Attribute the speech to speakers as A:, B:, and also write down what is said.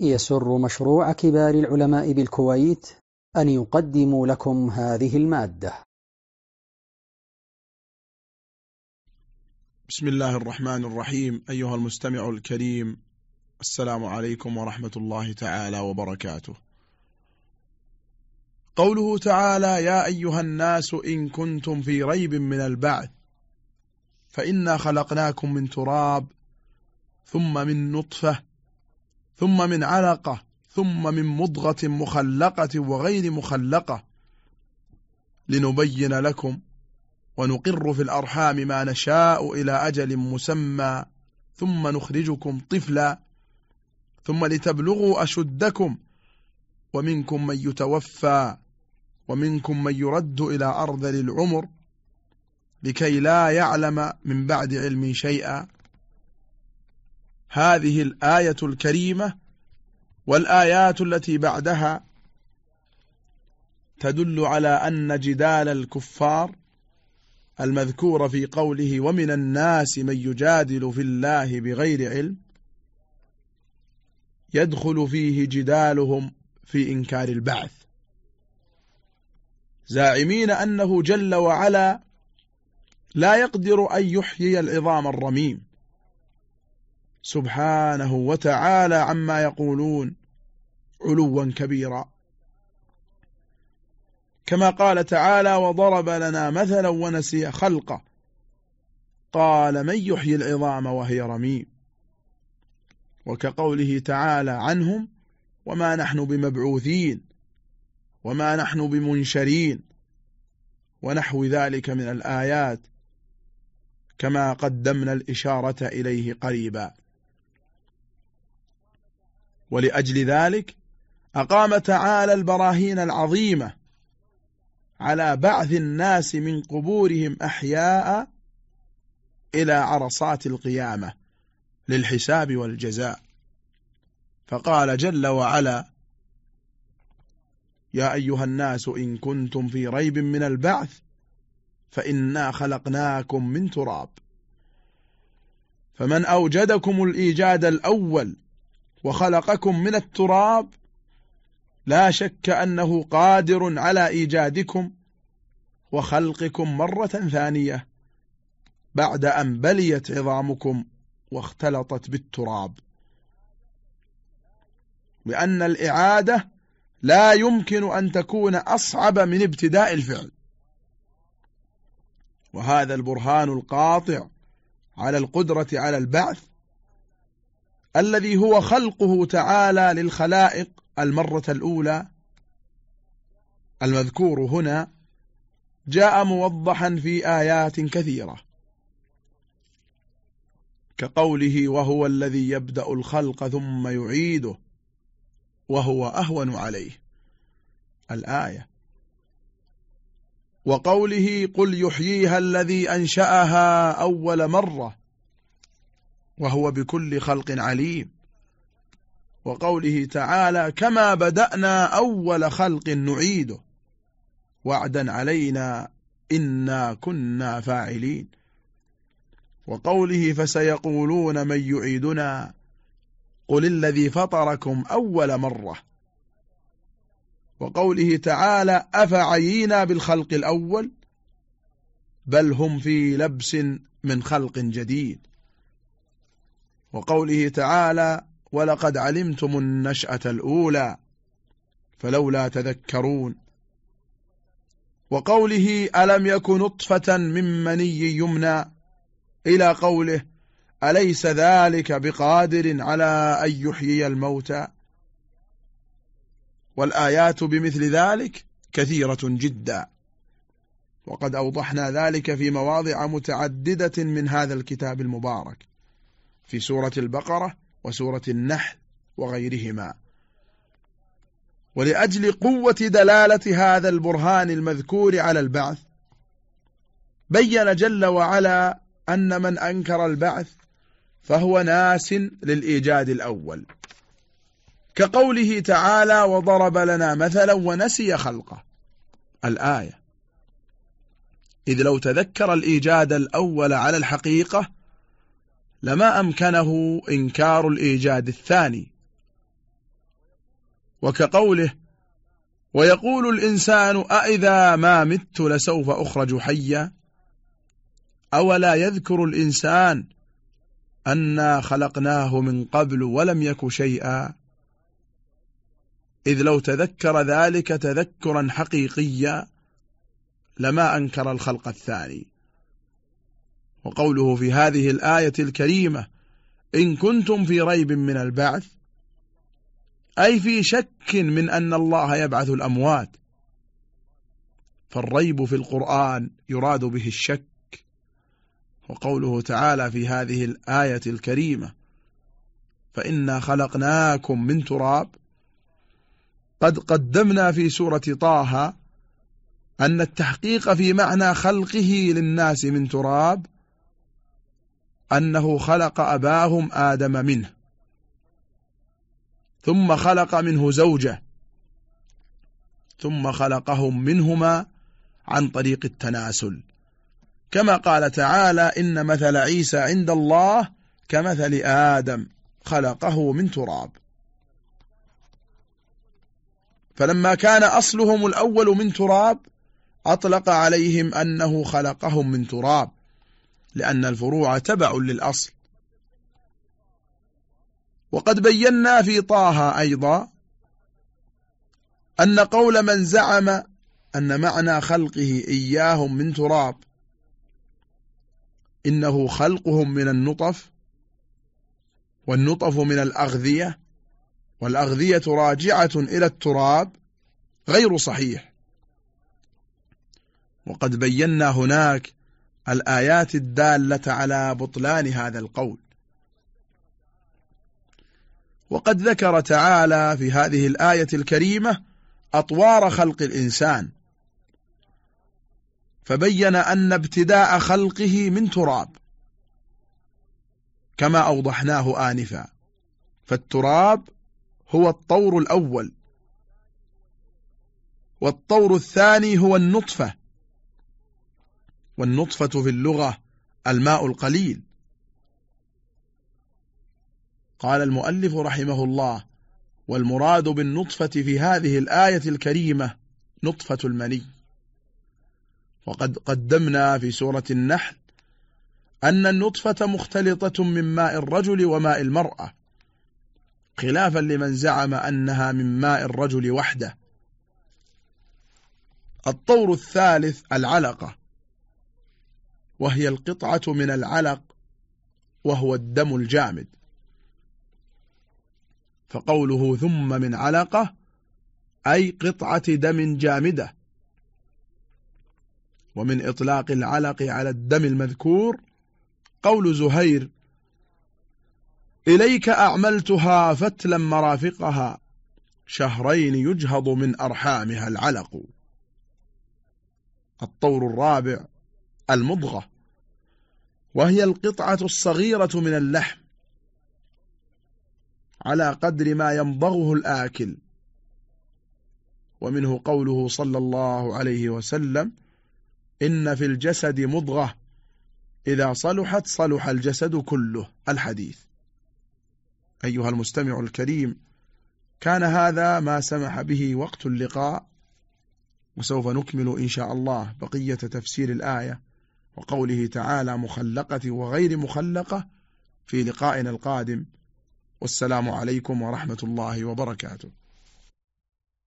A: يسر مشروع كبار العلماء بالكويت أن يقدم لكم هذه المادة.
B: بسم الله الرحمن الرحيم. أيها المستمع الكريم السلام عليكم ورحمة الله تعالى وبركاته. قوله تعالى يا أيها الناس إن كنتم في ريب من البعث فإنا خلقناكم من تراب ثم من نطفة ثم من علقة ثم من مضغة مخلقة وغير مخلقة. لنبين لكم ونقر في الأرحام ما نشاء إلى أجل مسمى. ثم نخرجكم طفلا. ثم لتبلغوا أشدكم. ومنكم من يتوفى ومنكم من يرد إلى أرض للعمر. لكي لا يعلم من بعد علم شيئا. هذه الآية الكريمة والآيات التي بعدها تدل على أن جدال الكفار المذكور في قوله ومن الناس من يجادل في الله بغير علم يدخل فيه جدالهم في إنكار البعث. زاعمين أنه جل وعلا لا يقدر أن يحيي العظام الرميم. سبحانه وتعالى عما يقولون علوا كبيرا. كما قال تعالى وضرب لنا مثلا ونسي خلقه قال من يحيي العظام وهي رميم وكقوله تعالى عنهم وما نحن بمبعوثين وما نحن بمنشرين ونحو ذلك من الآيات كما قدمنا الإشارة إليه قريبا ولأجل ذلك أقام تعالى البراهين العظيمة على بعث الناس من قبورهم أحياء إلى عرصات القيامة للحساب والجزاء. فقال جل وعلا يا أيها الناس إن كنتم في ريب من البعث فإنا خلقناكم من تراب. فمن أوجدكم الإيجاد الأول وخلقكم من التراب لا شك أنه قادر على إيجادكم وخلقكم مرة ثانية بعد أن بليت عظامكم واختلطت بالتراب. لأن الإعادة لا يمكن أن تكون أصعب من ابتداء الفعل. وهذا البرهان القاطع على القدرة على البعث الذي هو خلقه تعالى للخلائق المرة الأولى المذكور هنا جاء موضحا في آيات كثيرة كقوله وهو الذي يبدأ الخلق ثم يعيده وهو أهون عليه الآية. وقوله قل يحييها الذي أنشأها أول مرة وهو بكل خلق عليم. وقوله تعالى كما بدأنا أول خلق نعيده. وعدا علينا إنا كنا فاعلين. وقوله فسيقولون من يعيدنا. قل الذي فطركم أول مرة. وقوله تعالى أفعينا بالخلق الأول؟ بل هم في لبس من خلق جديد. وقوله تعالى ولقد علمتم النشأة الأولى فلولا تذكرون وقوله ألم يكن نطفة من مني يمنى إلى قوله أليس ذلك بقادر على أن يحيي الموتى والآيات بمثل ذلك كثيرة جدا وقد أوضحنا ذلك في مواضع متعددة من هذا الكتاب المبارك في سورة البقرة وسورة النحل وغيرهما. ولأجل قوة دلالة هذا البرهان المذكور على البعث بين جل وعلا أن من أنكر البعث فهو ناس للإيجاد الأول. كقوله تعالى وضرب لنا مثلا ونسي خلقه الآية إذ لو تذكر الإيجاد الأول على الحقيقة لما أمكنه إنكار الإيجاد الثاني. وكقوله ويقول الإنسان أئذا ما مت لسوف أخرج حيا؟ أولا يذكر الإنسان أنا خلقناه من قبل ولم يك شيئا؟ إذ لو تذكر ذلك تذكرا حقيقيا لما أنكر الخلق الثاني. وقوله في هذه الآية الكريمة إن كنتم في ريب من البعث أي في شك من أن الله يبعث الأموات فالريب في القرآن يراد به الشك. وقوله تعالى في هذه الآية الكريمة فإنا خلقناكم من تراب قد قدمنا في سورة طه أن التحقيق في معنى خلقه للناس من تراب أنه خلق أباهم آدم منه ثم خلق منه زوجة ثم خلقهم منهما عن طريق التناسل. كما قال تعالى إن مثل عيسى عند الله كمثل آدم خلقه من تراب. فلما كان أصلهم الأول من تراب أطلق عليهم أنه خلقهم من تراب. لأن الفروع تبع للأصل. وقد بينا في طه أيضا أن قول من زعم أن معنى خلقه إياهم من تراب إنه خلقهم من النطف والنطف من الأغذية والأغذية راجعة إلى التراب غير صحيح. وقد بينا هناك الآيات الدالة على بطلان هذا القول. وقد ذكر تعالى في هذه الآية الكريمة أطوار خلق الإنسان فبين أن ابتداء خلقه من تراب كما أوضحناه آنفا. فالتراب هو الطور الأول والطور الثاني هو النطفة. والنطفة في اللغة الماء القليل. قال المؤلف رحمه الله والمراد بالنطفة في هذه الآية الكريمة نطفة المني. وقد قدمنا في سورة النحل أن النطفة مختلطة من ماء الرجل وماء المرأة خلافا لمن زعم أنها من ماء الرجل وحده. الطور الثالث العلقة. وهي القطعة من العلق وهو الدم الجامد. فقوله ثم من علقة أي قطعة دم جامدة. ومن إطلاق العلق على الدم المذكور قول زهير إليك أعملتها فتلا مرافقها شهرين يجهض من أرحامها العلق. الطور الرابع المضغة وهي القطعة الصغيرة من اللحم على قدر ما يمضغه الآكل. ومنه قوله صلى الله عليه وسلم إن في الجسد مضغة إذا صلحت صلح الجسد كله. الحديث. أيها المستمع الكريم كان هذا ما سمح به وقت اللقاء وسوف نكمل إن شاء الله بقية تفسير الآية. وقوله تعالى مخلقة وغير مخلقة في لقائنا القادم. والسلام عليكم ورحمة الله وبركاته.